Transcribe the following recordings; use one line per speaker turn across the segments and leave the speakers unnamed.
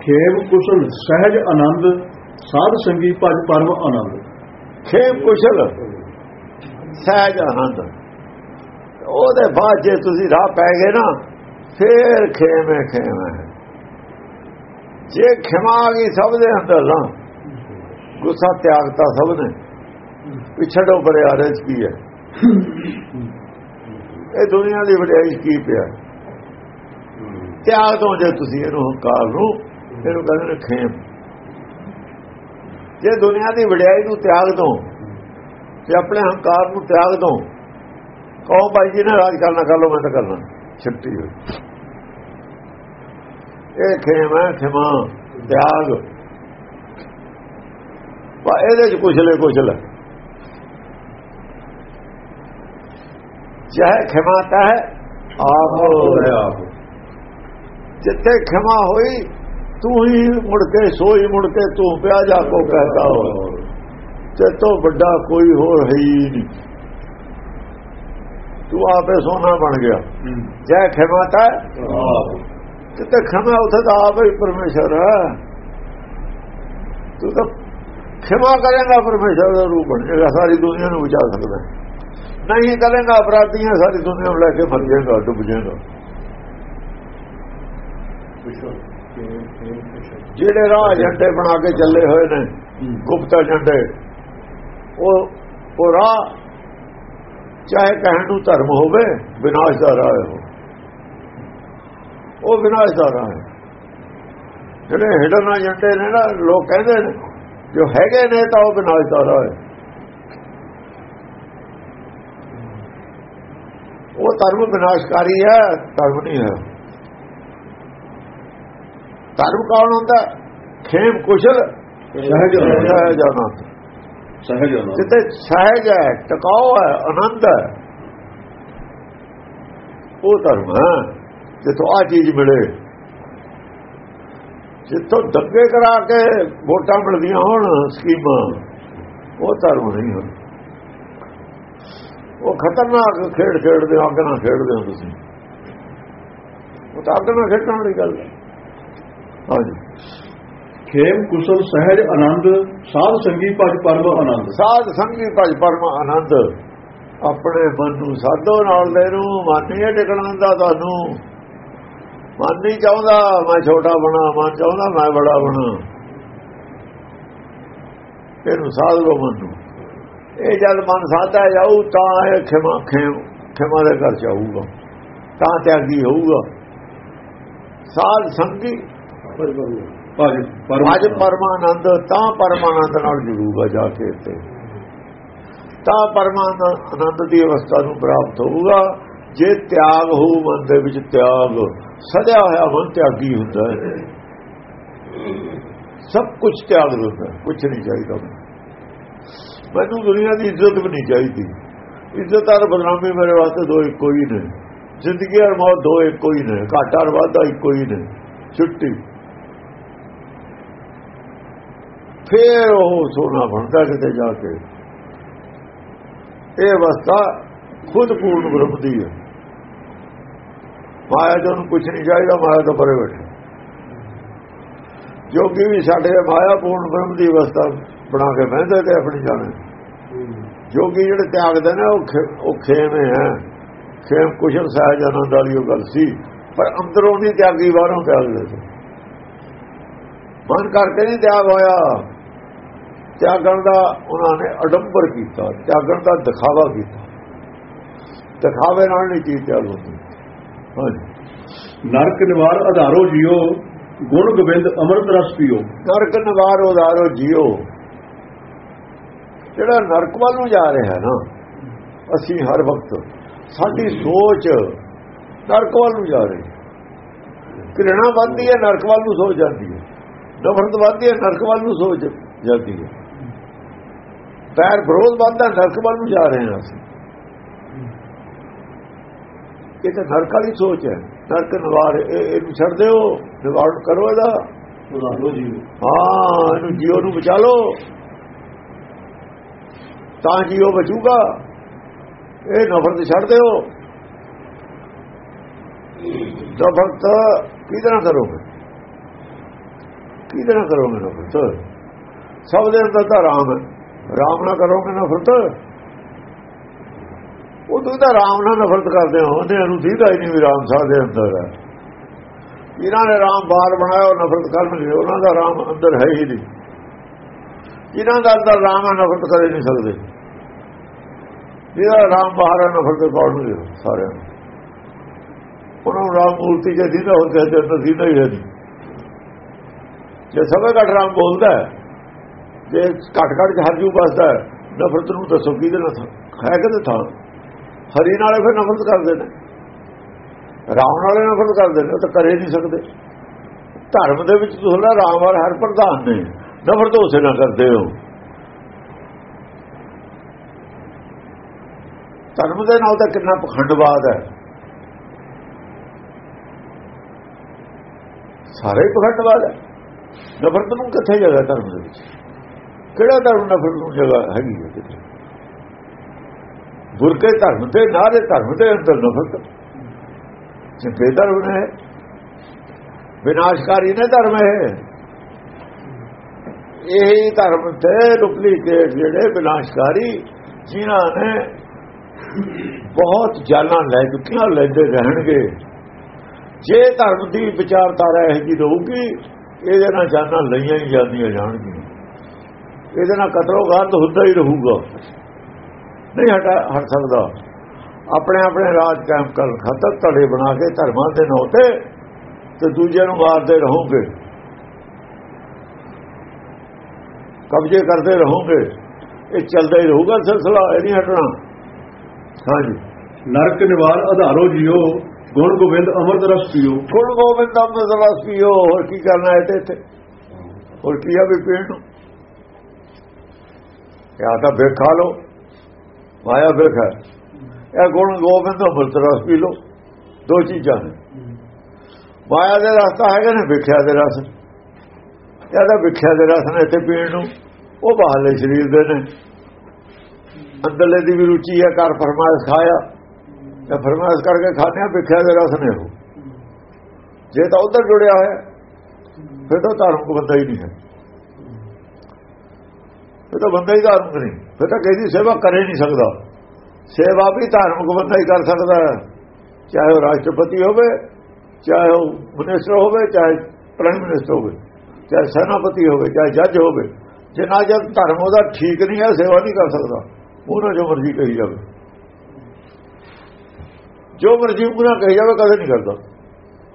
ਖੇਮ ਕੁਸ਼ਲ ਸਹਿਜ ਆਨੰਦ, ਸਾਧ ਸੰਗੀ ਭਜ ਪਰਮ ਆਨੰਦ।
ਖੇਮ ਕੁਸ਼ਲ ਸਹਿਜ ਆਨੰਦ। ਉਹਦੇ ਬਾਅਦ ਜੇ ਤੁਸੀਂ ਰਾਹ ਪੈ ਗਏ ਨਾ, ਫੇਰ ਖੇਮੇ ਖੇਮੇ। ਜੇ ਖਿਮਾ ਗਈ ਸਭ ਦੇ ਅੰਦਰ ਨਾ, ਗੁੱਸਾ ਤਿਆਗਤਾ ਸਭ ਨੇ ਪਿਛੜੋ ਬਰਿਆਰੇ ਚ ਕੀ ਹੈ। ਇਹ ਦੁਨੀਆ ਦੀ ਵਡਿਆਈ ਕੀ ਪਿਆ? ਤਿਆਗ ਦੋ ਜੇ ਤੁਸੀਂ ਇਹਨੂੰ ਹੰਕਾਰ ਨੂੰ। ਇਹਨੂੰ ਕਹਿੰਦੇ ਨੇ ਖੇਮ ਜੇ ਦੁਨੀਆ ਦੀ ਵਡਿਆਈ ਨੂੰ ਤਿਆਗ ਦੋ ਤੇ ਆਪਣੇ ਹੰਕਾਰ ਨੂੰ ਤਿਆਗ ਦੋ ਕਹੋ ਭਾਈ ਜੀ ਨੇ ਰਾਜ ਕਰਨਾ, ਕਰ ਲੋ ਮੈਂ ਤਾਂ ਕਰਨਾ। ਛੱਟੀ ਹੋਈ। ਇਹ ਖੇਮ ਹੈ, ਖਿਮਾ, ਤਿਆਗ। ਪਾ ਇਹਦੇ ਚ ਕੁਛਲੇ ਕੁਛਲ ਚਾਹੇ ਖਿਮਾਤਾ ਹੈ, ਆਪ
ਹੈ ਆਪ
ਜਿੱਥੇ ਖਿਮਾ ਹੋਈ ਤੂੰ ਹੀ ਮੁੜ ਕੇ ਸੋਈ ਮੁੜ ਕੇ ਤੂੰ ਪਿਆ ਜਾ ਕੋ ਕਹਤਾ ਹੋ ਤੇ ਤੋਂ ਵੱਡਾ ਕੋਈ ਹੋਰ ਹੈ ਹੀ ਨਹੀਂ। ਤੂੰ ਆਪੇ ਸੋਨਾ ਬਣ ਗਿਆ। ਜੈ ਖਿਮਾਤਾ
ਆਪ
ਜਿੱਥੇ ਖਿਮਾ ਉੱਥੇ ਤਾਂ ਆਪ ਹੀ ਪਰਮੇਸ਼ਰ ਤੂੰ ਤਾਂ ਖਿਮਾ ਕਰੇਗਾ ਪਰਮੇਸ਼ਰ ਦਾ ਰੂਪ ਬਣ ਜਾਏਗਾ ਸਾਰੀ ਦੁਨੀਆ ਨੂੰ ਬਚਾ ਸਕਦਾ ਨਹੀਂ ਕਰੇਗਾ ਅਪਰਾਧੀਆਂ ਸਾਰੀ ਦੁਨੀਆ ਨੂੰ ਲੈ ਕੇ ਜਾਏਗਾ ਡੁੱਬ ਜਾਏਗਾ। ਜਿਹੜੇ ਰਾਹ ਝੰਡੇ ਬਣਾ ਕੇ ਚੱਲੇ ਹੋਏ ਨੇ ਗੁਪਤ ਝੰਡੇ ਉਹ ਉਹ ਰਾਹ ਚਾਹੇ ਕਹਿਣ ਨੂੰ ਧਰਮ ਹੋਵੇ ਵਿਨਾਸ਼ ਦਾ ਰਾਹ ਹੈ ਉਹ। ਉਹ ਵਿਨਾਸ਼ ਦਾ ਰਾਹ ਹੈ। ਜਿਹੜੇ ਹਿਡਨ ਏਜੰਡੇ ਨੇ ਨਾ ਲੋਕ ਕਹਿੰਦੇ ਨੇ ਜੋ ਹੈਗੇ ਨੇ ਤਾਂ ਉਹ ਵਿਨਾਸ਼ ਦਾ ਰਾਹ ਹੈ। ਉਹ ਧਰਮ ਵਿਨਾਸ਼ਕਾਰੀ ਹੈ ਧਰਮ ਨਹੀਂ ਹੈ। ਧਰਮ ਕੌਣ ਹੁੰਦਾ? ਖੇਮ ਕੁਸ਼ਲ
ਸਹਿਜ।
ਸਹਿਜ ਆਨੰਦ
ਸਹਿਜ ਆਨੰਦ
ਜਿੱਤੇ ਸਹਿਜ ਹੈ ਟਿਕਾਓ ਹੈ ਆਨੰਦ ਹੈ ਉਹ ਧਰਮ ਹੈ। ਜਿੱਥੋਂ ਆ ਚੀਜ਼ ਮਿਲੇ ਜਿੱਥੋਂ ਦੱਗੇ ਕਰਾ ਕੇ ਵੋਟਾਂ ਮਿਲਦੀਆਂ ਹੋਣ ਸਕੀਮਾਂ ਉਹ ਧਰਮ ਨਹੀਂ ਹੁੰਦਾ। ਉਹ ਖਤਰਨਾਕ ਖੇਡ ਖੇਡਦੇ ਹੋ ਅੱਗ ਨਾਲ ਖੇਡਦੇ ਹੋ ਤੁਸੀਂ। ਉਹ ਤਾਂ ਅੱਗ ਨਾਲ ਖੇਡਣ ਵਾਲੀ ਗੱਲ ਹੈ। ਹਾਂਜੀ।
ਖੇਮ ਕੁਸ਼ਲ ਸਹਿਜ ਆਨੰਦ ਸਾਧ ਸੰਗੀ ਭਜ ਪਰਮ ਆਨੰਦ।
ਸਾਧ ਸੰਗੀ ਭਜ ਪਰਮ ਆਨੰਦ। ਆਪਣੇ ਮਨ ਨੂੰ ਸਾਧੋ ਨਾਲ ਦੇ ਨੂੰ ਮਨ ਨਹੀਂ ਟਿਕਣ ਦਿੰਦਾ ਤੁਹਾਨੂੰ। ਮਨ ਨਹੀਂ ਚਾਹੁੰਦਾ ਮੈਂ ਛੋਟਾ ਬਣਾ ਮਨ ਚਾਹੁੰਦਾ ਮੈਂ ਬੜਾ ਬਣਾ। ਇਹਨੂੰ ਸਾਧ ਲੋ ਮਨ ਨੂੰ। ਇਹ ਜਦ ਮਨ ਸਾਧਾ ਜਾਊ ਤਾਂ ਇਹ ਖਿਮਾ ਖੇਮ ਖਿਮਾ ਦੇ ਘਰ ਜਾਊਗਾ। ਤਾਂ ਤਿਆਗੀ ਹੋਊਗਾ। ਸਾਧ ਸੰਗੀ
ਭਜ ਪਰਮ
ਅੱਜ ਪਰਮਾਨੰਦ ਤਾਂ ਪਰਮਾਨੰਦ ਨਾਲ ਜੁੜੂਗਾ ਜਾ ਕੇ ਇੱਥੇ ਤਾਂ ਪਰਮਾਨੰਦ ਦੀ ਅਵਸਥਾ ਨੂੰ ਪ੍ਰਾਪਤ ਹੋਊਗਾ ਜੇ ਤਿਆਗ ਹੋਊ ਮਨ ਦੇ ਵਿੱਚ ਤਿਆਗ ਸਦਿਆ ਹੋਇਆ ਮਨ ਤਿਆਗੀ ਹੁੰਦਾ ਹੈ ਸਭ ਕੁਝ ਤਿਆਗ ਦਿੰਦਾ ਕੁਝ ਨਹੀਂ ਚਾਹੀਦਾ ਮੈਨੂੰ ਦੁਨੀਆ ਦੀ ਇੱਜ਼ਤ ਵੀ ਨਹੀਂ ਚਾਹੀਦੀ ਇੱਜ਼ਤ ਔਰ ਬਦਨਾਮੀ ਮੇਰੇ ਵਾਸਤੇ ਦੋ ਇੱਕੋ ਹੀ ਨੇ ਜ਼ਿੰਦਗੀ ਔਰ ਮੌਤ ਦੋ ਇੱਕੋ ਹੀ ਨੇ ਘਾਟਾ ਔਰ ਵਾਧਾ ਇੱਕੋ ਹੀ ਨੇ ਛੁੱਟੀ ਫੇਰ ਉਹ ਸੋਨਾ ਬਣਦਾ ਕਿਤੇ ਜਾ ਕੇ। ਇਹ ਅਵਸਥਾ ਖੁਦ ਪੂਰਨ ਬ੍ਰਹਮ ਦੀ ਹੈ। ਮਾਇਆ ਤੋਂ ਕੁਝ ਨਹੀਂ ਚਾਹੀਦਾ, ਮਾਇਆ ਤੋਂ ਪਰੇ ਬੈਠੇ। ਜੋਗੀ ਵੀ ਸਾਡੇ ਮਾਇਆ ਪੂਰਨ ਬ੍ਰਹਮ ਦੀ ਅਵਸਥਾ ਬਣਾ ਕੇ ਬਹਿੰਦੇ ਤੇ ਆਪਣੀ ਜਾਣੇ ਜੋਗੀ ਜਿਹੜੇ ਤਿਆਗਦੇ ਨੇ, ਉਹ ਖੇ- ਉਹ ਖੇਮੇ ਹੈ। ਖੇਮ ਕੁਸ਼ਲ, ਸਹਿਜ, ਆਨੰਦ ਵਾਲੀ ਉਹ ਗੱਲ ਸੀ। ਪਰ ਅੰਦਰੋਂ ਨਹੀਂ ਤਿਆਗੀ ਬਾਹਰੋਂ ਤਿਆਗਦੇ ਸੀ ਮਨ ਕਰਕੇ ਨਹੀਂ ਤਿਆਗ ਹੋਇਆ। ਤਿਆਗਣ ਦਾ ਉਹਨਾਂ ਨੇ ਅਡੰਬਰ ਕੀਤਾ ਤਿਆਗਣ ਦਾ ਦਿਖਾਵਾ ਕੀਤਾ। ਦਿਖਾਵੇ ਨਾਲ ਨਹੀਂ ਚੀਜ਼ ਤਿਆਗ ਹੁੰਦੀ।
ਨਰਕ ਨਿਵਾਰ ਆਧਾਰੋ ਜਿਓ ਗੁਣ ਗੋਬਿੰਦ ਅੰਮ੍ਰਿਤ ਰਸ ਪੀਓ।
ਨਰਕ ਨਿਵਾਰ ਉਦਾਰੋ ਜਿਓ। ਜਿਹੜਾ ਨਰਕ ਵੱਲ ਨੂੰ ਜਾ ਰਿਹਾ ਨਾ ਅਸੀਂ ਹਰ ਵਕਤ ਸਾਡੀ ਸੋਚ ਨਰਕ ਵੱਲ ਨੂੰ ਜਾ ਰਹੀ ਕਿਰਣਾ ਵੱਧਦੀ ਹੈ ਨਰਕ ਵੱਲ ਨੂੰ ਸੋਚ ਜਾਂਦੀ ਹੈ। ਨਫ਼ਰਤ ਵੱਧਦੀ ਹੈ ਨਰਕ ਵੱਲ ਨੂੰ ਸੋਚ ਜਾਂਦੀ ਹੈ। ਪੈਰ ਵਿਰੋਧ ਵੱਧਦਾ ਨਰਕ ਵੱਲ ਨੂੰ ਜਾ ਰਹੇ ਹਾਂ ਅਸੀਂ। ਇਹ ਤਾਂ ਨਰਕ ਵਾਲੀ ਸੋਚ ਹੈ। ਨਰਕ ਨਿਵਾਰ ਇਹ- ਇਹਨੂੰ ਛੱਡ ਦਿਓ ਨਿਵਾਰ ਕਰੋ ਇਹਦਾ। ਹਾਂ ਇਹਨੂੰ ਜੀਓ ਨੂੰ ਬਚਾ ਲਓ। ਤਾਂ ਜੀਓ ਬਚੂਗਾ। ਇਹ ਨਫ਼ਰਤ ਛੱਡ ਦਿਓ। ਨਫ਼ਰਤ ਨਾਲ ਕਰੋਗੇ? ਨਾਲ ਕਰੋਗੇ ਨਫ਼ਰਤ? ਸਭ ਦੇ ਅੰਦਰ ਤਾਂ ਰਾਮ ਹੈ। ਰਾਮ ਨਾਲ ਕਰੋਗੇ ਨਫ਼ਰਤ ਉਹ ਤੁਸੀਂ ਤਾਂ ਰਾਮ ਨਾਲ ਨਫ਼ਰਤ ਕਰਦੇ ਹੋ, ਉਹਨੇ ਨੂੰ ਦੀਦਾ ਹੀ ਨਹੀਂ ਵੀ ਰਾਮ ਸਾਹਿਬ ਦੇ ਅੰਦਰ ਹੈ। ਇਹਨਾਂ ਨੇ ਰਾਮ ਬਾਹਰ ਬਣਾਇਆ, ਉਹ ਨਫ਼ਰਤ ਕਰਨਗੇ ਉਹਨਾਂ ਦਾ ਰਾਮ ਅੰਦਰ ਹੈ ਹੀ ਨਹੀਂ। ਇਹਨਾਂ ਦਾ ਅੰਦਰ ਰਾਮ ਨਾਲ ਨਫ਼ਰਤ ਕਰ ਨਹੀਂ ਸਕਦੇ। ਜਿਹੜਾ ਰਾਮ ਬਾਹਰ ਹੈ, ਨਫ਼ਰਤ ਕਰਨਗੇ ਸਾਰਿਆਂ ਨੂੰ। ਉਹਨਾਂ ਨੂੰ ਰਾਮ ਮੂਰਤੀ ਜੇ ਦੀਦਾ ਹੋ ਕੇ ਅੰਦਰ ਦੀਦਾ ਹੀ ਹੈ ਨਹੀਂ। ਜੇ ਸਭੇ ਘਟ ਰਾਮ ਬੋਲਦਾ ਹੈ ਜੇ ਘਟ ਘਟ ਚ ਹਰਜੂ ਬਸਦਾ ਹੈ, ਨਫ਼ਰਤ ਨੂੰ ਦੱਸੋ, ਕਿਹਦੇ ਨਾਲ ਹੈ ਕਿਹਦੇ ਥਾਂ? ਹਰੀ ਨਾਲੇ ਫਿਰ ਨਫ਼ਰਤ ਕਰਦੇ ਨੇ। ਰਾਮ ਨਾਲੇ ਨਫ਼ਰਤ ਕਰਦੇ ਨੇ, ਉਹ ਤਾਂ ਕਰੇ ਨਹੀਂ ਸਕਦੇ। ਧਰਮ ਦੇ ਵਿੱਚ ਤੁਸੀਂ ਰਾਮ ਔਰ ਹਰ ਪ੍ਰਧਾਨ ਨੇ। ਨਫ਼ਰਤ ਉਸੇ ਨਾਲ ਕਰਦੇ ਹੋ। ਧਰਮ ਦੇ ਨਾਲ ਤਾਂ ਕਿੰਨਾ ਪਖੰਡਵਾਦ ਹੈ। ਸਾਰੇ ਪਖੰਡਵਾਦ ਹੈ। ਨਫ਼ਰਤ ਨੂੰ ਕਿੱਥੇ ਜਗ੍ਹਾ ਧਰਮ ਦੇ ਵਿੱਚ? ਕਿਹੜਾ ਧਰਮ ਨਫ਼ਰਤ ਨੂੰ ਜਗ੍ਹਾ ਹੈਗੀ ਹੈ ਕਿਤੇ ਗੁਰਕੇ ਧਰਮ ਤੇ, ਨਾਰੇ ਧਰਮ ਦੇ ਅੰਦਰ ਨਫ਼ਰਤ। ਜੇ ਬੇਧਰਮ ਨੇ ਵਿਨਾਸ਼ਕਾਰੀ ਨੇ ਧਰਮ ਹੈ। ਇਹ ਧਰਮ ਤੇ ਡੁਪਲੀਕੇਟ ਜਿਹੜੇ ਵਿਨਾਸ਼ਕਾਰੀ, ਜਿਨ੍ਹਾਂ ਨੇ ਬਹੁਤ ਜਾਨਾਂ ਲੈ ਚੁੱਕੀਆਂ, ਲੈਂਦੇ ਰਹਿਣਗੇ। ਜੇ ਧਰਮ ਦੀ ਵਿਚਾਰਧਾਰਾ ਇਹ ਜੀ ਰਹੂਗੀ, ਇਹਦੇ ਨਾਲ ਜਾਨਾਂ ਲਈਆਂ ਹੀ ਜਾਂਦੀਆਂ ਜਾਣਗੀਆਂ। ਇਹਦੇ ਨਾਲ ਕਤਲੋਗਾਤ ਹੁੰਦਾ ਹੀ ਰਹੂਗਾ। ਨਹੀਂ ਹਟਾ ਹਟ ਸਕਦਾ। ਆਪਣੇ ਆਪਣੇ ਰਾਜ ਕਾਇਮ ਕਰ ਖਤਰ ਤੜੇ ਬਣਾ ਕੇ ਧਰਮਾਂ ਦੇ ਨਾਂ ਤੇ ਤੇ ਦੂਜੇ ਨੂੰ ਮਾਰਦੇ ਰਹੋਗੇ। ਕਬਜ਼ੇ ਕਰਦੇ ਰਹੋਗੇ। ਇਹ ਚੱਲਦਾ ਹੀ ਰਹੂਗਾ ਸਿਲਸਿਲਾ ਇਹ ਨਹੀਂ ਹਟਣਾ। ਹਾਂਜੀ।
ਨਰਕ ਨਿਵਾਰ ਆਧਾਰੋ ਜਿਓ ਗੁਣ ਗੋਬਿੰਦ ਅਮਰਤ ਰਸ ਪੀਓ।
ਗੁਣ ਗੋਬਿੰਦ ਅੰਮ੍ਰਿਤ ਰਸ ਪੀਓ ਹੋਰ ਕੀ ਕਰਨਾ ਹੈ ਤੇ? ਇੱਥੇ ਹੋਰ ਕੀ ਆ ਵੀ ਪੀਣ ਨੂੰ? ਜਾਂ ਤਾਂ ਵੇਖ ਖਾ ਲੋ ਮਾਇਆ ਵੇਖ ਹੈ ਇਹ ਗੁਣ ਗੋਬਿੰਦ ਅੰਮ੍ਰਿਤ ਰਸ ਪੀ ਲੋ ਦੋ ਚੀਜ਼ਾਂ ਨੇ। ਮਾਇਆ ਦੇ ਰਸਤਾ ਹੈਗਾ ਨਾ ਵਿਖਿਆ ਦੇ ਰਸ। ਜਾਂ ਤਾਂ ਵਿਖਿਆ ਦੇ ਰਸ ਨੇ ਇੱਥੇ ਪੀਣ ਨੂੰ। ਉਹ ਬਾਹਰਲੇ ਸਰੀਰ ਦੇ ਨੇ। ਅੰਦਰਲੇ ਦੀ ਵੀ ਰੁਚੀ ਹੈ ਕਰ ਫਰਮਾਇਸ਼ ਖਾਇਆ। ਤੇ ਫਰਮਾਇਸ਼ ਕਰਕੇ ਖਾਣਿਆ ਵਿਖਿਆ ਦੇ ਰਸ ਨੇ ਉਹ। ਜੇ ਤਾਂ ਉਧਰ ਜੁੜਿਆ ਹੋਇਆ, ਫਿਰ ਤਾਂ ਧਾਰਮਿਕ ਬੰਦਾ ਹੀ ਨਹੀਂ ਹੈ। ਫਿਰ ਤਾਂ ਬੰਦਾ ਹੀ ਧਾਰਮਿਕ ਨਹੀਂ। ਫਿਰ ਤਾਂ ਕਿਸੇ ਦੀ ਸੇਵਾ ਕਰੇ ਨਹੀਂ ਸਕਦਾ। ਸੇਵਾ ਵੀ ਧਾਰਮਿਕ ਬੰਦਾ ਹੀ ਕਰ ਸਕਦਾ ਚਾਹੇ ਉਹ ਰਾਸ਼ਟਰਪਤੀ ਹੋਵੇ, ਚਾਹੇ ਉਹ ਮਿਨਿਸਟਰ ਹੋਵੇ, ਚਾਹੇ ਪ੍ਰਾਈਮ ਮਿਨਿਸਟਰ ਹੋਵੇ, ਚਾਹੇ ਸੈਨਾਪਤੀ ਹੋਵੇ, ਚਾਹੇ ਜੱਜ ਹੋਵੇ। ਜਿੰਨਾ ਜਦ ਧਰਮ ਉਹਦਾ ਠੀਕ ਨਹੀਂ ਹੈ, ਸੇਵਾ ਨਹੀਂ ਕਰ ਸਕਦਾ। ਉਹਨਾਂ ਜੋ ਮਰਜ਼ੀ ਕਹੀ ਜਾਵੇ। ਜੋ ਮਰਜ਼ੀ ਉਹਨਾਂ ਕਹੀ ਜਾਵੇ, ਕਦੇ ਨਹੀਂ ਕਰਦਾ।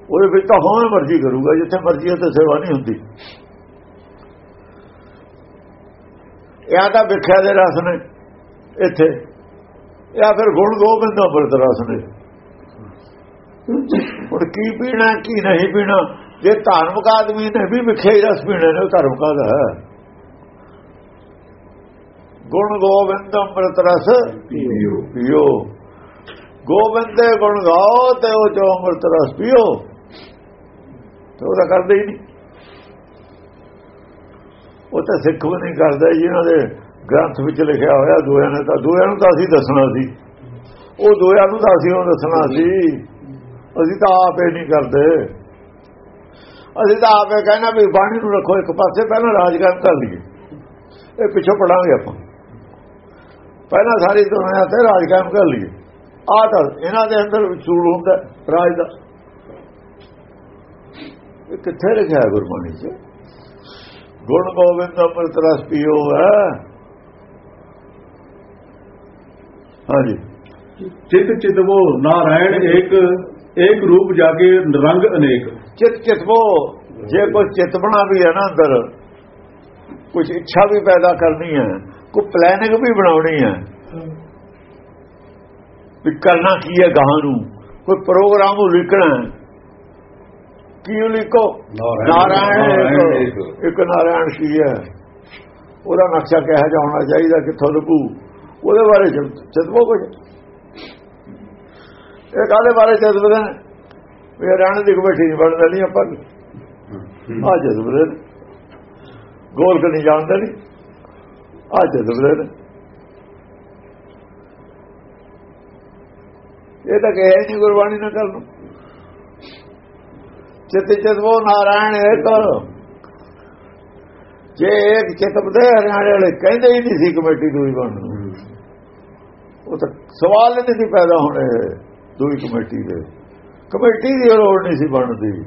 ਉਹਦੇ ਵਿੱਚ ਤਾਂ ਹੋਣ ਮਰਜ਼ੀ ਕਰੂਗਾ, ਜਿੱਥੇ ਮਰਜ਼ੀ ਹੈ ਤੇ ਸੇਵਾ ਨਹੀਂ ਹੁੰਦੀ। ਇਹ ਤਾਂ ਵਿਖਿਆ ਦੇ ਰਸ ਨੇ ਇੱਥੇ। ਜਾਂ ਫਿਰ ਗੁਣ ਗੋਬਿੰਦ ਦਾ ਬਰਤ ਰਸ ਨੇ। ਹੁਣ ਕੀ ਪੀਣਾ, ਕੀ ਨਹੀਂ ਪੀਣਾ? ਜੇ ਧਾਰਮਿਕ ਆਦਮੀ ਨੇ ਵੀ ਵਿਖਿਆ ਹੀ ਰਸ ਪੀਣਾ ਨੇ ਧਰਮ ਦਾ ਹੈ। ਗੁਣ ਗੋਬਿੰਦ ਅੰਮ੍ਰਿਤ ਰਸ
ਪੀਓ।
ਪੀਓ। ਗੋਬਿੰਦ ਦੇ ਗੁਣ ਗਾਓ ਤੇ ਉਹ ਜੋ ਅੰਮ੍ਰਿਤ ਰਸ ਪੀਓ। ਤੇ ਉਹਦਾ ਕਰਦੇ ਹੀ ਨਹੀਂ। ਉਹ ਤਾਂ ਸਿੱਖ ਵੀ ਨਹੀਂ ਕਰਦਾ ਜਿਹਨਾਂ ਦੇ ਗ੍ਰੰਥ ਵਿੱਚ ਲਿਖਿਆ ਹੋਇਆ ਦੋਆਂ ਨੇ ਤਾਂ। ਦੋਆਂ ਨੂੰ ਤਾਂ ਅਸੀਂ ਦੱਸਣਾ ਸੀ। ਉਹ ਦੋਆਂ ਨੂੰ ਤਾਂ ਅਸੀਂ ਉਹ ਦੱਸਣਾ ਸੀ। ਅਸੀਂ ਤਾਂ ਆਪੇ ਨਹੀਂ ਕਰਦੇ। ਅਸੀਂ ਤਾਂ ਆਪੇ ਕਹਿਣਾ ਵੀ ਬਾਣੀ ਨੂੰ ਰੱਖੋ, ਇੱਕ ਪਾਸੇ ਪਹਿਲਾਂ ਰਾਜਗਾਰ ਕਰ ਲਈਏ। ਇਹ ਪਿੱਛੋਂ ਪੜਾਂਗੇ ਆਪਾਂ। ਪਹਿਲਾਂ ਸਾਰੀ ਦੁਨੀਆ ਤੇ ਰਾਜ ਕਾਇਮ ਕਰ ਲਈਏ। ਆ ਤਾਂ ਇਹਨਾਂ ਦੇ ਅੰਦਰ ਸੂਲ ਹੁੰਦਾ, ਰਾਜ ਦਾ। ਇਹ ਕਿੱਥੇ ਲਿਖਿਆ ਗੁਰਬਾਣੀ 'ਚ? ਗੁਣ ਗੋਬਿੰਦ ਅੰਮ੍ਰਿਤ ਰਸ ਪੀਓ ਹੈ? ਹਾਂਜੀ।
ਚਿਤ ਚਿਤਵੋ ਨਾਰਾਇਣ ਏਕ ਏਕ ਰੂਪ ਜਾਗੇ ਰੰਗ ਅਨੇਕ।
ਚਿਤ ਚਿਤਵੋ ਜੇ ਕੋਈ ਚਿਤਵਣਾ ਵੀ ਹੈ ਨਾ ਅੰਦਰ ਕੁਝ ਇੱਛਾ ਵੀ ਪੈਦਾ ਕਰਨੀ ਹੈ ਕੋਈ ਪਲੈਨਿੰਗ ਵੀ ਬਣਾਉਣੀ ਹੈ ਵੀ ਕਰਨਾ ਕੀ ਹੈ ਗਾਹਾਂ ਨੂੰ? ਕੋਈ ਪ੍ਰੋਗਰਾਮ ਲਿਖਣਾ ਹੈ ਕੀ ਲਿਖੋ ਨਾਰਾਇਣ ਇੱਕ ਨਾਰਾਇਣ ਕੀ ਹੈ। ਉਹਦਾ ਨਕਸ਼ਾ ਕਿਹਾ ਜਾ ਹੋਣਾ ਚਾਹੀਦਾ ਕਿੱਥੋਂ ਲੱਗੂ ਉਹਦੇ ਬਾਰੇ ਚਿਤਵੋ ਕੁਝ ਇਹ ਕਾਲੇ ਬਾਰੇ ਚਿਤਵਦੇ ਨੇ? ਵੀ ਰਾਣ ਦੀ ਕਮੇਟੀ ਨਹੀਂ ਬਣਦਾ ਨਹੀਂ ਆਪਾਂ। ਆ ਨੇ। ਗੋਲ ਕਿ ਨਹੀਂ ਜਾਣਦੇ ਨਹੀਂ। ਆ ਚਿਤਵਦੇ ਨੇ। ਇਹ ਤਾਂ ਕਹੇ ਨਹੀਂ ਗੁਰਬਾਣੀ ਨਾ ਕਰਨ ਚਿਤ ਚਿਤਵੋ ਨਾਰਾਇਣ ਇੱਕ ਜੇ ਇੱਕ ਚਿਤਬਦੇ ਹਰਿਆਣੇ ਵਾਲੇ, ਕਹਿੰਦੇ ਹੀ ਨਹੀਂ ਸੀ ਕਮੇਟੀ ਦੂਈ ਬਣਨ ਉਹ ਤਾਂ ਸਵਾਲ ਹੀ ਨਹੀਂ ਸੀ ਪੈਦਾ ਹੋਣੇ ਦੂਈ ਕਮੇਟੀ ਦੇ। ਕਮੇਟੀ ਦੀ ਲੋੜ ਨਹੀਂ ਸੀ ਬਣਦੀ।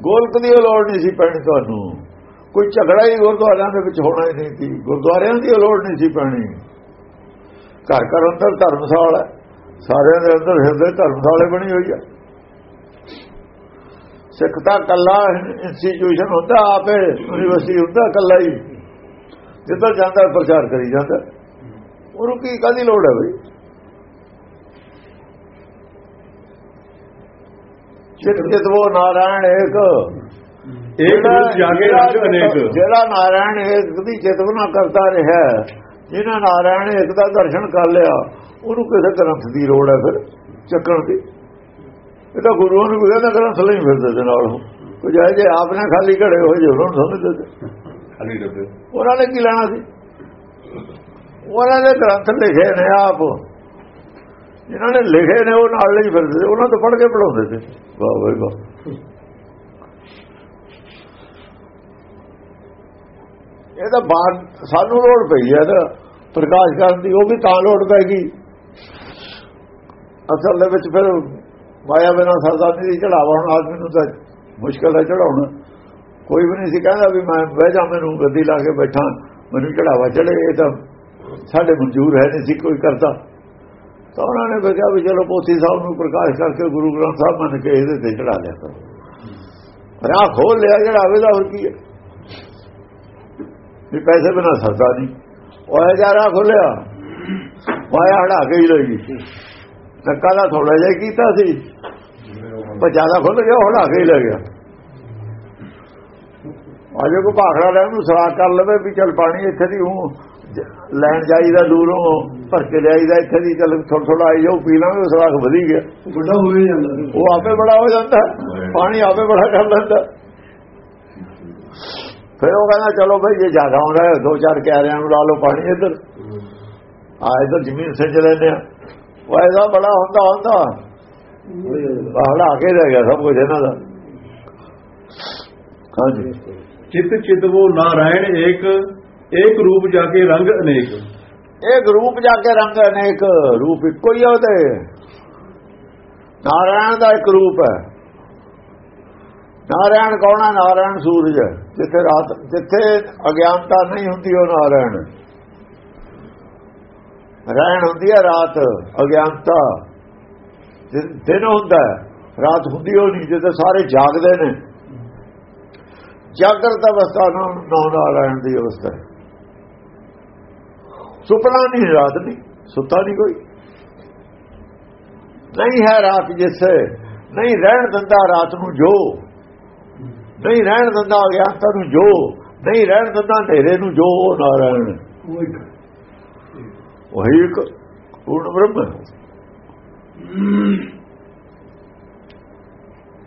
ਗੋਲਕ ਦੀ ਲੋੜ ਨਹੀਂ ਸੀ ਪੈਣੀ ਤੁਹਾਨੂੰ। ਕੋਈ ਝਗੜਾ ਹੀ ਗੁਰਦੁਆਰਿਆਂ ਦੇ ਵਿੱਚ ਹੋਣਾ ਹੀ ਨਹੀਂ ਸੀ। ਗੁਰਦੁਆਰਿਆਂ ਦੀ ਲੋੜ ਨਹੀਂ ਸੀ ਪੈਣੀ। ਘਰ ਘਰ ਅੰਦਰ ਧਰਮਸ਼ਾਲ ਹੈ। ਸਾਰਿਆਂ ਦੇ ਅੰਦਰ ਹਿਰਦੇ ਧਰਮਸ਼ਾਲੇ ਬਣੀ ਹੋਈ ਹੈ। ਸਿੱਖ ਤਾਂ ਕੱਲਾ ਇੰਸਟੀਟਿਊਸ਼ਨ ਹੁੰਦਾ ਆਪੇ ਯੂਨੀਵਰਸਿਟੀ ਹੁੰਦਾ ਕੱਲਾ ਹੀ। ਜਿੱਦਾਂ ਜਾਂਦਾ ਪ੍ਰਚਾਰ ਕਰੀ ਜਾਂਦਾ। ਉਹਨੂੰ ਕੀ ਕਾਦੀ ਲੋੜ ਹੈ ਬਈ? ਚਿਤ ਚਿਤਵੋ ਨਾਰਾਇਣ
ਇੱਕ ਰੂਪ ਜਾਗੇ ਅਨੇਕ।
ਜਿਹੜਾ ਨਾਰਾਇਣ ਏਕ ਦੀ ਚੇਤਵਨਾ ਕਰਦਾ ਰਿਹਾ ਜਿਹਨਾਂ ਨਾਰਾਇਣ ਏਕ ਦਾ ਦਰਸ਼ਨ ਕਰ ਲਿਆ ਉਹਨੂੰ ਕਿਸੇ ਗ੍ਰੰਥ ਦੀ ਲੋੜ ਹੈ ਫਿਰ ਚੱਕਣ ਦੀ। ਇਹ ਤਾਂ ਗੁਰੂਆਂ ਨੂੰ ਵੀ ਕਹਿੰਦਾ ਗ੍ਰੰਥ ਲਈ ਫਿਰਦੇ ਦੇ ਨਾਲ ਉਹ। ਕੋਈ ਜਾਇ ਜੇ ਆਪ ਨੇ ਖਾਲੀ ਘੜੇ ਹੋਏ ਜੇ ਉਹਨਾਂ ਨੂੰ ਸਮਝਦੇ ਤੇ।
ਖਾਲੀ ਡੱਬੇ
ਉਹਨਾਂ ਨੇ ਕੀ ਲੈਣਾ ਸੀ? ਉਹਨਾਂ ਨੇ ਗ੍ਰੰਥ ਲਿਖੇ ਨੇ ਆਪ। ਜਿਨ੍ਹਾਂ ਨੇ ਲਿਖੇ ਨੇ ਉਹ ਨਾਲ ਲਈ ਫਿਰਦੇ ਸੀ, ਉਹਨਾਂ ਤੋਂ ਪੜ੍ਹ ਕੇ ਪੜਾਉਂਦੇ ਸੀ। ਵਾਹ ਵਾਹ ਵਾਹ। ਇਹ ਤਾਂ ਬਾਹਰ ਸਾਨੂੰ ਲੋੜ ਪਈ ਹੈ ਤਾਂ ਪ੍ਰਕਾਸ਼ ਕਰਨ ਦੀ ਉਹ ਵੀ ਤਾਂ ਲੋੜ ਪੈਗੀ ਅਸਲ ਦੇ ਵਿੱਚ ਫਿਰ ਮਾਇਆ ਬਿਨਾ ਸਰਦਾ ਨਹੀਂ ਚੜਾਵਾ, ਹੁਣ ਆਦਮੀ ਨੂੰ ਤਾਂ ਮੁਸ਼ਕਲ ਹੈ ਚੜਾਉਣਾ। ਕੋਈ ਵੀ ਨਹੀਂ ਸੀ ਕਹਿੰਦਾ ਵੀ ਮੈਂ ਬਹਿ ਜਾ, ਮੈਨੂੰ ਗੱਦੀ ਲਾ ਕੇ ਬੈਠਾ, ਮੈਨੂੰ ਚੜਾਵਾ ਚੜੇ ਇਹ ਤਾਂ ਸਾਡੇ ਮਨਜ਼ੂਰ ਹੈ ਨਹੀਂ ਸੀ ਕੋਈ ਕਰਦਾ। ਤਾਂ ਉਹਨਾਂ ਨੇ ਕਿਹਾ ਵੀ ਚਲੋ ਪੋਥੀ ਸਾਹਿਬ ਨੂੰ ਪ੍ਰਕਾਸ਼ ਕਰਕੇ ਗੁਰੂ ਗ੍ਰੰਥ ਸਾਹਿਬ ਮੰਨ ਕੇ ਇਹਦੇ ਤੇ ਚੜਾ ਲਿਆ ਕਰੋ। ਰਾਹ ਖੋਲ ਲਿਆ ਚੜਾਵੇ ਦਾ ਹੋਰ ਕੀ ਹੈ? ਵੀ ਪੈਸੇ ਬਿਨਾ ਸਰਦਾ ਨਹੀਂ। ਉਹ ਇਹ ਰਾਹ ਖੋਲਿਆ। ਵਾਇਆ ਹੜਾ ਕੇ ਹੀ ਲਈ ਨੱਕਾ ਦਾ ਥੋੜਾ ਜਿਹਾ ਕੀਤਾ ਸੀ। ਪਰ ਜ਼ਿਆਦਾ ਖੁੱਲ ਗਿਆ ਹੜਾ ਕੇ ਹੀ ਲੈ ਗਿਆ। ਅਜੇ ਕੋ ਭਾਖੜਾ ਲੈ ਨੂੰ ਸਰਾਕ ਕਰ ਲਵੇ ਵੀ ਚੱਲ ਪਾਣੀ ਇੱਥੇ ਦੀ ਹੂੰ ਲੈਣ ਜਾਈਦਾ ਦੂਰੋਂ ਭਰ ਕੇ ਲਿਆਈਦਾ ਇੱਥੇ ਦੀ ਚੱਲ ਥੋੜਾ ਥੋੜਾ ਆਈ ਜਾਓ ਪੀ ਲਾਂਗੇ ਸਰਾਕ ਵਧੀ ਗਿਆ।
ਵੱਡਾ ਹੋਏ ਜਾਂਦਾ।
ਉਹ ਆਪੇ ਬੜਾ ਹੋ ਜਾਂਦਾ। ਪਾਣੀ ਆਪੇ ਬੜਾ ਕਰ ਲੈਂਦਾ। ਫਿਰ ਉਹ ਕਹਿੰਦਾ ਚਲੋ ਭਾਈ ਜੇ ਜ਼ਿਆਦਾ ਆਉਂਦਾ ਹੈ ਦੋ ਚਾਰ ਕਿਆਰਿਆਂ ਨੂੰ ਲਾ ਲਓ ਪਾਣੀ ਇੱਧਰ। ਆ ਇੱਧਰ ਜ਼ਮੀਨ ਸਿੰਜ ਲੈਂਦੇ ਆ। ਉਹ ਇਹਦਾ ਬੜਾ ਹੁੰਦਾ ਹੁੰਦਾ। ਬਾਹਲਾ ਕੇ ਰਹਿ ਗਿਆ ਸਭ ਕੁਝ ਇਹਨਾਂ ਦਾ। ਹਾਂਜੀ।
ਚਿਤ ਚਿਤਵੋ ਨਾਰਾਇਣ ਏਕ ਏਕ ਰੂਪ ਜਾਗੇ ਰੰਗ ਅਨੇਕ।
ਇੱਕ ਰੂਪ ਜਾ ਕੇ ਰੰਗ ਅਨੇਕ ਰੂਪ ਇੱਕੋ ਹੀ ਉਹਦੇ। ਨਾਰਾਇਣ ਦਾ ਇੱਕ ਰੂਪ ਹੈ। ਨਾਰਾਇਣ ਕੌਣ ਹੈ? ਨਾਰਾਇਣ ਸੂਰਜ ਜਿੱਥੇ ਰਾਤ ਜਿੱਥੇ ਅਗਿਆਨਤਾ ਨਹੀਂ ਹੁੰਦੀ ਉਹ ਨਾਰਾਇਣ। ਰਹਿਣ ਹੁੰਦੀ ਹੈ ਰਾਤ, ਅਗਿਆਨਤਾ। ਦਿਨ- ਹੁੰਦਾ ਰਾਤ ਹੁੰਦੀ ਉਹ ਨਹੀਂ, ਜਦੋਂ ਸਾਰੇ ਜਾਗਦੇ ਨੇ। ਜਾਗਰਤ ਅਵਸਥਾ ਨੂੰ ਨੌ ਨਾਰਾਇਣ ਦੀ ਅਵਸਥਾ ਸੁਪਨਾ ਨਹੀਂ, ਰਾਤ ਨਹੀਂ, ਸੁੱਤਾ ਨਹੀਂ ਕੋਈ। ਨਹੀਂ ਹੈ ਰਾਤ ਜਿਸੇ ਨਹੀਂ ਰਹਿਣ ਦਿੰਦਾ ਰਾਤ ਨੂੰ ਜੋ। ਨਹੀਂ ਰਹਿਣ ਦਿੰਦਾ ਅਗਿਆਨਤਾ ਨੂੰ ਜੋ। ਨਹੀਂ ਰਹਿਣ ਦਿੰਦਾ ਹਨੇਰੇ ਨੂੰ ਜੋ, ਉਹ ਨਾਰਾਇਣ
ਉਹੀ ਇੱਕ
ਪੂਰਨ ਬ੍ਰਹਮ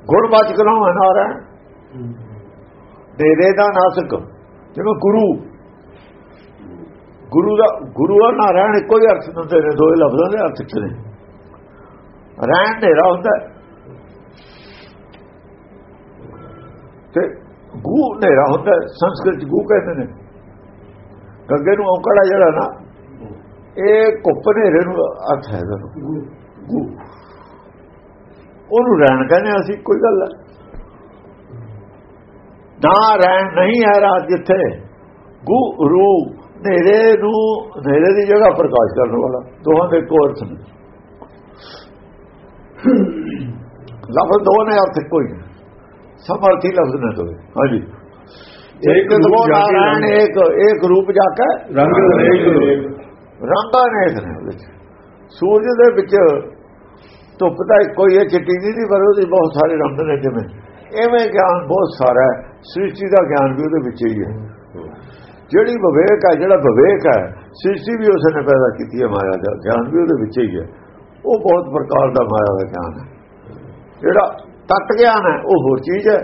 ਗੁਣ ਬਾਚ ਕਰਾਉ ਨਾਰਾਇਣ। ਤੇਰੇ ਦਾ ਨਾਸਕ ਜਿਵੇਂ ਗੁਰੂ। ਗੁਰੂ ਦਾ, ਗੁਰੂ ਆ ਨਾਰਾਇਣ ਇੱਕੋ ਹੀ ਅਰਥ ਦਿੰਦੇ ਨੇ ਦੋਏ ਲਫ਼ਜ਼ਾਂ ਦੇ ਅਰਥ ਚ ਨੇ। ਰਹਿਣ ਹਨੇਰਾ ਹੁੰਦਾ ਤੇ ਗੂ ਹਨੇਰਾ ਹੁੰਦਾ ਸੰਸਕ੍ਰਿਤ ਚ ਗੂ ਕਹਿੰਦੇ ਨੇ। ਗੱਗੇ ਨੂੰ ਔਕੜਾ ਜਿਹੜਾ ਨਾ ਇਹ ਕੁੱਪ ਹਨੇਰੇ ਨੂੰ ਅਰਥ ਹੈ ਇਹਦਾ। ਉਹਨੂੰ ਰਹਿਣ ਕਹਿੰਦੇ ਅਸੀਂ ਕੋਈ ਗੱਲ ਹੈ ਨਾ ਰਹਿਣ ਨਹੀਂ ਹੈ ਰਾਤ ਜਿੱਥੇ। ਗੂ ਰੂ ਹਨੇਰੇ ਨੂੰ ਹਨੇਰੇ ਦੀ ਜਗ੍ਹਾ ਪ੍ਰਕਾਸ਼ ਕਰਨ ਵਾਲਾ। ਦੋਹਾਂ ਦੇ ਅਰਥ ਨੇ। ਲਫ਼ਜ਼ ਦੋ ਨੇ। ਅਰਥ ਕੋਈ ਸਮਰਥੀ ਲਫ਼ਜ਼ ਨੇ ਦੋਏ ਹਾਂਜੀ।
ਇੱਕ
ਦੋ ਨਾਰਾਇਣ ਇੱਕ ਇੱਕ ਰੂਪ ਜਾ ਕੇ
ਰੰਗ ਅਨੇਕ
ਰੰਗਾਂ ਨੇ ਨੇ ਉਹਦੇ 'ਚ। ਸੂਰਜ ਦੇ ਵਿੱਚ ਧੁੱਪ ਤਾਂ ਇੱਕੋ ਹੀ ਹੈ, ਚਿੱਟੀ ਨਹੀਂ ਦੀ ਪਰ ਉਹਦੇ ਬਹੁਤ ਸਾਰੇ ਰੰਗ ਨੇ ਜਿਵੇਂ। ਐਵੇਂ ਗਿਆਨ ਬਹੁਤ ਸਾਰਾ ਹੈ, ਸ੍ਰਿਸ਼ਟੀ ਦਾ ਗਿਆਨ ਵੀ ਉਹਦੇ ਵਿੱਚ ਹੀ ਹੈ। ਜਿਹੜੀ ਵਿਵੇਕ ਹੈ, ਜਿਹੜਾ ਵਿਵੇਕ ਹੈ, ਸ੍ਰਿਸ਼ਟੀ ਵੀ ਉਸ ਨੇ ਪੈਦਾ ਕੀਤੀ ਹੈ ਮਾਇਆ ਦਾ, ਗਿਆਨ ਵੀ ਉਹਦੇ ਵਿੱਚ ਹੀ ਹੈ। ਉਹ ਬਹੁਤ ਪ੍ਰਕਾਰ ਦਾ ਮਾਇਆ ਦਾ ਗਿਆਨ ਹੈ। ਜਿਹੜਾ ਤਤ ਗਿਆਨ ਹੈ, ਉਹ ਹੋਰ ਚੀਜ਼ ਹੈ।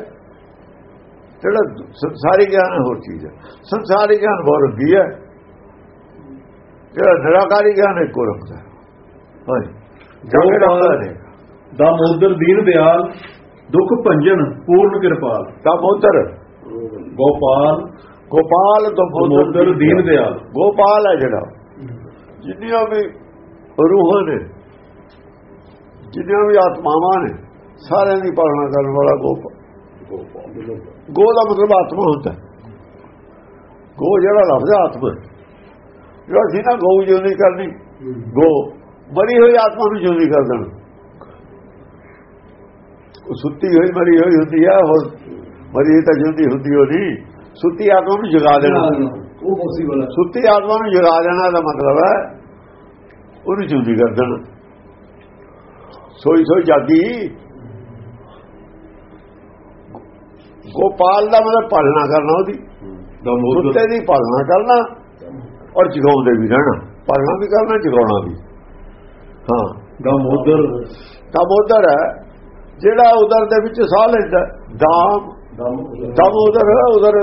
ਜਿਹੜਾ ਸੰਸਾਰੀ ਗਿਆਨ ਹੈ, ਹੋਰ ਚੀਜ਼ ਹੈ। ਸੰਸਾਰੀ ਗਿਆਨ ਬਹੁਤ ਰੰਗੀ ਹੈ। ਜਿਹੜਾ ਨਿਰਾਕਾਰੀ ਗਿਆਨ ਇੱਕੋ ਰੱਖਦਾ ਹਾਂਜੀ ਜਾਗੇ ਰੱਖਦਾ ਨੇ
ਦਾ ਮੋਦਰ ਦੀਨ ਦਿਆਲ ਦੁੱਖ ਭੰਜਨ ਪੂਰਨ ਕਿਰਪਾਲ।
ਤਾਂ ਮੋਤਰ
ਗੋਪਾਲ।
ਗੋਪਾਲ ਦਮੋਦਰ
ਦਮੋਦਰ ਦੀਨ ਦਿਆਲ।
ਗੋਪਾਲ ਹੈ ਜਿਹੜਾ। ਜਿੰਨੀਆਂ ਵੀ ਰੂਹਾਂ ਨੇ ਜਿੰਨੀਆਂ ਵੀ ਆਤਮਾਵਾਂ ਨੇ ਸਾਰਿਆਂ ਦੀ ਪਾਲਣਾ ਕਰਨ ਵਾਲਾ ਗੋਪ ਗੋ ਦਾ ਮਤਲਬ ਆਤਮਾ ਹੁੰਦਾ। ਗੋ ਜਿਹੜਾ ਲਫ਼ਜ਼ ਆਤਮਾ। ਜਿਹੜਾ ਸੀ ਨਾ ਗੋ ਜੋ ਨਹੀਂ ਕਰਨੀ। ਗੋ ਮਰੀ ਹੋਈ ਆਤਮਾ ਨੂੰ ਜਿਉਂਦੀ ਕਰ ਦੇਣਾ। ਉਹ ਸੁੱਤੀ ਹੋਈ ਮਰੀ ਹੋਈ ਹੁੰਦੀ ਆ ਹੋਰ ਮਰੀ ਤਾਂ ਜਿਉਂਦੀ ਹੁੰਦੀ ਹੋ ਨਹੀਂ। ਸੁੱਤੀ ਆਤਮਾ ਨੂੰ ਜਗਾ ਦੇਣਾ।
ਉਹ ਪੋਸੀਬਲ ਹੈ
ਸੁੱਤੀ ਆਤਮਾ ਨੂੰ ਜਗਾ ਦੇਣਾ ਦਾ ਮਤਲਬ ਹੈ ਉਹਨੂੰ ਜਿਉਂਦੀ ਕਰ ਦੇਣਾ। ਸੋਈ ਸੋਈ ਜਾਗੀ। ਗੋਪਾਲ ਦਾ ਮਤਲਬ ਪਾਲਣਾ ਕਰਨਾ ਉਹਦੀ। ਕੁੱਤੇ ਦੀ ਪਾਲਣਾ ਕਰਨਾ। ਔਰ ਜਗਾਉਂਦੇ ਵੀ ਰਹਿਣਾ ਪਾਲਣਾ ਵੀ ਕਰਨਾ ਜਗਾਉਣਾ ਵੀ। ਹਾਂ।
ਦਮੋਦਰ
ਦਮ ਉਧਰ ਹੈ ਜਿਹੜਾ ਉਧਰ ਦੇ ਵਿੱਚ ਸਾਹ ਲੈਂਦਾ ਦਾਮ। ਦਮ ਉਧਰ ਉਧਰ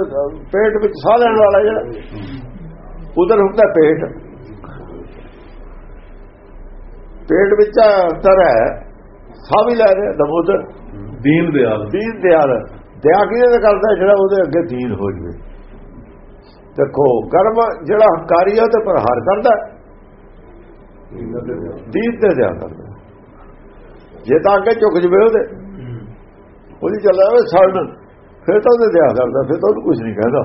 ਪੇਟ ਵਿੱਚ ਸਾਹ ਲੈਣ ਵਾਲਾ ਜਿਹੜਾ। ਉਧਰ ਹੁੰਦਾ ਪੇਟ। ਪੇਟ ਵਿੱਚ ਅੰਦਰ ਹੈ ਸਾਹ ਵੀ ਲੈ ਰਿਹਾ ਦਮ ਉਧਰ
ਦੀਨ ਦਿਆਲ।
ਦੀਨ ਦਿਆਲ। ਦਿਆ ਕਿਹਦੇ ਕਰਦਾ ਜਿਹੜਾ ਉਹਦੇ ਅੱਗੇ ਦੀਨ ਹੋ ਜਵੇ। ਦੇਖੋ, ਕਰਮ ਜਿਹੜਾ ਹੰਕਾਰੀ ਹੈ ਉਹ ਤੇ ਪ੍ਰਹਾਰ ਕਰਦਾ। ਦੀਨ ਤੇ ਦਿਆ ਕਰਦਾ। ਜੇ ਤਾਂ ਅੱਗੇ ਝੁਕ ਜਵੇ ਉਹਦੇ। ਉਹਦੀ ਚੱਲਦਾ ਹੋਵੇ ਸੜਨ ਫਿਰ ਤਾਂ ਉਹਦੇ ਦਿਆ ਕਰਦਾ, ਫਿਰ ਤਾਂ ਉਹਨੂੰ ਕੁਝ ਨਹੀਂ ਕਹਿੰਦਾ।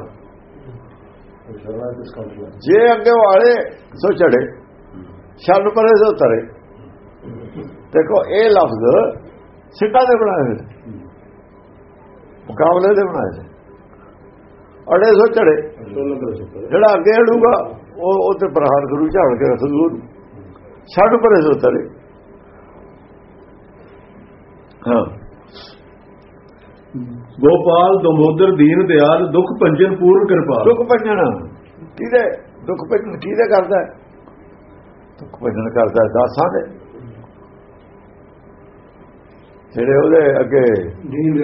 ਜੇ ਅੱਗੇ ਵਾਲੇ ਸੋ ਚੜੇ। ਛੱਡ ਪਰੇ, ਸੋ ਤਰੇ। ਦੇਖੋ, ਇਹ ਲਫ਼ਜ਼ ਸਿੱਧਾ ਦੇ ਬਣਾਏ ਨੇ। ਮੁਕਾਬਲੇ ਦੇ ਬਣਾਏ ਨੇ। ਅੜੇ ਸੋ ਚੜੇ। ਜਿਹੜਾ ਅੱਗੇ ਅੜੂਗਾ ਉਹ ਉਹ ਤੇ ਪ੍ਰਹਾਰ ਕਰੂ ਝਾੜ ਕੇ ਰੱਖ ਦੂ। ਛੱਡ ਪਰੇ ਸੋ ਤਰੇ ਹਾਂ।
ਗੋਪਾਲ ਦਮੋਦਰ ਦੀਨ ਦਿਆਲ ਦੁਖ ਭੰਜਨ ਪੂਰਨ ਕਿਰਪਾਲ।
ਦੁੱਖ ਭੰਜਨ। ਕਿਹਦੇ? ਦੁੱਖ ਭੰਜਨ ਕਿਹਦੇ ਕਰਦਾ? ਦੁੱਖ ਭੰਜਨ ਕਰਦਾ ਦਾਸਾਂ ਦੇ। ਜਿਹੜੇ ਉਹਦੇ ਅੱਗੇ
ਦੇ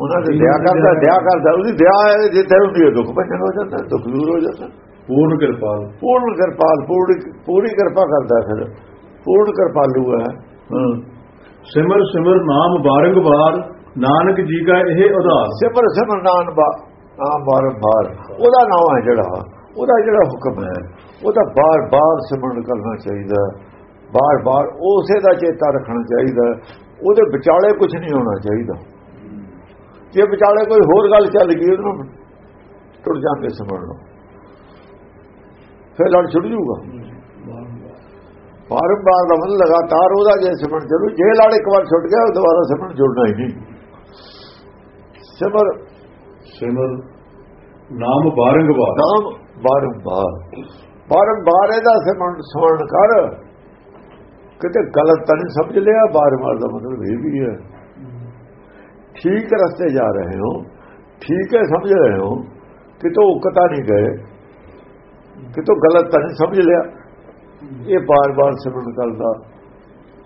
ਉਹਨਾਂ ਦੇ ਦਇਆ ਕਰਦਾ ਦਇਆ ਕਰਦਾ। ਉਹਦੀ ਦਇਆ ਹੈ ਜਿੱਥੇ ਹੁੰਦੀ ਹੈ ਦੁੱਖ ਭੰਜਨ ਹੋ ਜਾਂਦਾ ਦੁੱਖ ਦੂਰ ਹੋ ਜਾਂਦਾ।
ਪੂਰਨ ਕਿਰਪਾਲ।
ਪੂਰਨ ਕਿਰਪਾਲ ਪੂਰੀ ਪੂਰੀ ਕਿਰਪਾ ਕਰਦਾ ਫਿਰ। ਪੂਰਨ ਕਿਰਪਾਲੂ ਹੈ। ਹਾਂ।
ਸਿਮਰ ਸਿਮਰ ਨਾਮ ਬਾਰੰਗਬਾਰ ਨਾਨਕ ਜੀ ਦਾ ਇਹ ਆਧਾਰ
ਸਿਮਰ ਸਿਮਰ ਨਾਮ ਨਾਮ ਬਾਰ-ਬਾਰ ਉਹਦਾ ਨਾਮ ਹੈ ਜਿਹੜਾ ਉਹਦਾ ਜਿਹੜਾ ਹੁਕਮ ਹੈ। ਉਹਦਾ ਬਾਰ-ਬਾਰ ਸਿਮਰਨ ਕਰਨਾ ਚਾਹੀਦਾ। ਬਾਰ-ਬਾਰ ਉਸੇ ਦਾ ਚੇਤਾ ਰੱਖਣਾ ਚਾਹੀਦਾ। ਉਹਦੇ ਵਿਚਾਲੇ ਕੁਝ ਨਹੀਂ ਹੋਣਾ ਚਾਹੀਦਾ। ਜੇ ਵਿਚਾਲੇ ਕੋਈ ਹੋਰ ਗੱਲ ਚੱਲ ਗਈ ਉਹਨੂੰ ਟੁੱਟ ਜਾਂਦੇ ਸਿਮਰਨ ਨੂੰ ਫਿਰ ਲੜ ਛੁੱਟ ਜੂਗਾ ਬਾਰ-ਬਾਰ ਦਾ ਮਤਲਬ ਲਗਾਤਾਰ ਉਹਦਾ ਜੇ ਸਿਮਰਨ ਚੱਲੂ ਜੇ ਲੜ ਇੱਕ ਵਾਰ ਛੁੱਟ ਗਿਆ ਉਹ ਦੁਬਾਰਾ ਸਿਮਰਨ ਜੁੜਨਾ ਹੀ ਨਹੀਂ। ਸਿਮਰ
ਸਿਮਰ ਨਾਮ ਬਾਰੰਗਬਾਰ
ਨਾਮ ਬਾਰੰਬਾਰ ਬਾਰੰਬਾਰ ਇਹਦਾ ਸਿਮਰਨ ਸੁਣ ਕਰ। ਕਿਤੇ ਗਲਤ ਤਾਂ ਨਹੀਂ ਸਮਝ ਲਿਆ ਬਾਰੰਬਾਰ ਦਾ ਮਤਲਬ ਇਹ ਵੀ ਹੈ। ਠੀਕ ਰਸਤੇ ਜਾ ਰਹੇ ਹੋ, ਠੀਕ ਹੈ, ਸਮਝ ਰਹੇ ਹੋ, ਕਿਤੋਂ ਉਕਤਾ ਨਹੀਂ ਗਏ, ਕਿਤੋਂ ਗਲਤ ਤਾਂ ਨਹੀਂ ਸਮਝ ਲਿਆ। ਇਹ ਬਾਰ-ਬਾਰ ਸਿਮਰਨ ਕਰਦਾ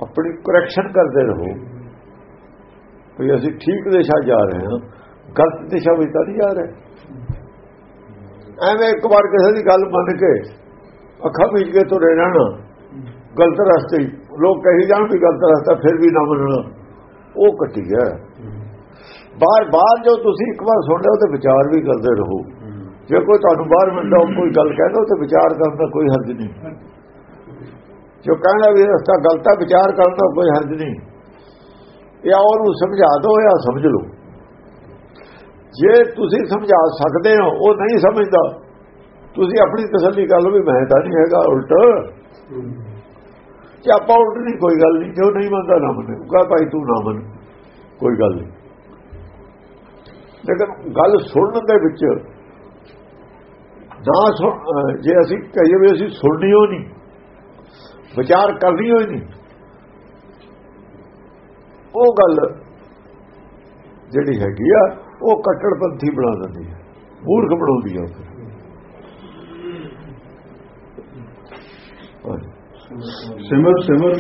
ਆਪਣੀ ਕਰੈਕਸ਼ਨ ਕਰਦੇ ਰਹੋ। ਵੀ ਅਸੀਂ ਠੀਕ ਦਿਸ਼ਾ ਜਾ ਰਹੇ ਹਾਂ, ਗਲਤ ਦਿਸ਼ਾ ਵਿੱਚ ਤਾਂ ਨਹੀਂ ਜਾ ਰਹੇ। ਐਵੇਂ ਇੱਕ ਵਾਰ ਕਿਸੇ ਦੀ ਗੱਲ ਮੰਨ ਕੇ ਅੱਖਾਂ ਮੀਚ ਕੇ ਤੁਰੇ ਰਹਿਣਾ, ਗਲਤ ਰਸਤੇ ਲੋਕ ਕਹੀ ਜਾਣ ਵੀ ਗਲਤ ਰਸਤਾ, ਫਿਰ ਵੀ ਨਾ ਮੰਨਣਾ। ਉਹ ਕੱਟੀ ਹੈ। ਬਾਰ ਬਾਰ ਜੋ ਤੁਸੀਂ ਇੱਕ ਵਾਰ ਸੁਣ ਲਓ ਤੇ ਵਿਚਾਰ ਵੀ ਕਰਦੇ ਰਹੋ। ਜੇ ਕੋਈ ਤੁਹਾਨੂੰ ਬਾਹਰ ਮਿਲਦਾ ਕੋਈ ਗੱਲ ਕਹਿੰਦਾ ਤੇ ਵਿਚਾਰ ਕਰਨ ਦਾ ਕੋਈ ਹਰਜ ਨਹੀਂ। ਜੋ ਕਹਿੰਦਾ ਵੀ ਰਸਤਾ ਗਲਤ ਹੈ ਵਿਚਾਰ ਕਰਨ ਦਾ ਕੋਈ ਹਰਜ ਨਹੀਂ। ਇਹ ਉਹਨੂੰ ਸਮਝਾ ਦਿਓ ਜਾਂ ਸਮਝ ਲਓ। ਜੇ ਤੁਸੀਂ ਸਮਝਾ ਸਕਦੇ ਹੋ, ਉਹ ਨਹੀਂ ਸਮਝਦਾ, ਤੁਸੀਂ ਆਪਣੀ ਤਸੱਲੀ ਕਰ ਲਓ ਵੀ ਮੈਂ ਤਾਂ ਨਹੀਂ ਹੈਗਾ, ਉਲਟ। ਕਿ ਆਪਾਂ ਉਲਟ ਕੋਈ ਗੱਲ ਨਹੀਂ, ਜੋ ਨਹੀਂ ਮੰਨਦਾ ਨਾ ਮੰਨੇ। ਕਹਾ, ਭਾਈ ਤੂੰ ਨਾ ਮੰਨ, ਕੋਈ ਗੱਲ ਨਹੀਂ। ਲੇਕਿਨ ਗੱਲ ਸੁਣਨ ਦੇ ਵਿੱਚ ਨਾ ਸੁਣ- ਜੇ ਅਸੀਂ ਕਹੀਏ ਵੀ ਅਸੀਂ ਸੁਣਨੀ ਹੋ ਨਹੀਂ, ਵਿਚਾਰ ਕਰਨੀ ਹੋਈ ਨਹੀਂ, ਉਹ ਗੱਲ ਜਿਹੜੀ ਹੈਗੀ ਆ, ਉਹ ਕੱਟੜਪੰਥੀ ਬਣਾ ਦਿੰਦੀ ਹੈ, ਮੂਰਖ ਬਣਾਉਂਦੀ ਆ ਉਹ। ਫਿਰ।
ਸਿਮਰ ਸਿਮਰ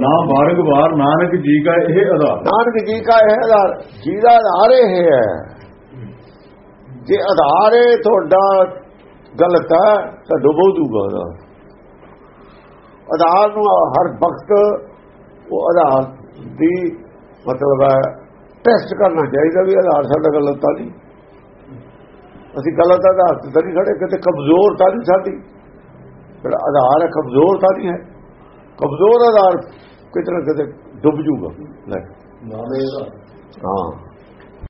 ਨਾਮ ਬਾਰੰਗਬਾਰ ਨਾਨਕ ਜੀ ਦਾ ਇਹ ਆਧਾਰ।
ਨਾਨਕ ਜੀ ਦਾ ਇਹ ਆਧਾਰ। ਜਿਹਦਾ ਆਧਾਰ ਇਹ ਹੈ, ਜੇ ਆਧਾਰ ਇਹ ਤੁਹਾਡਾ ਗਲਤ ਹੈ, ਤਾਂ ਡੁਬੋ ਦੂਗਾ ਉਹਦਾ। ਆਧਾਰ ਨੂੰ ਹਰ ਵਕਤ ਉਹ ਆਧਾਰ ਦੀ ਮਤਲਬ ਹੈ ਟੈਸਟ ਕਰਨਾ ਚਾਹੀਦਾ ਵੀ ਆਧਾਰ ਸਾਡਾ ਗਲਤ ਤਾਂ ਨਹੀਂ। ਅਸੀਂ ਗਲਤ ਆਧਾਰ ਤੇ ਤਾਂ ਨਹੀਂ ਖੜੇ, ਕਿਤੇ ਕਮਜ਼ੋਰ ਤਾਂ ਨਹੀਂ ਸਾਡੀ। ਜਿਹੜਾ ਆਧਾਰ ਕਮਜ਼ੋਰ ਤਾਂ ਨਹੀਂ ਹੈ। ਕਮਜ਼ੋਰ ਆਧਾਰ ਕਿਤੇ ਨਾ ਕਿਤੇ ਡੁੱਬ ਜੂਗਾ। ਹਾਂ।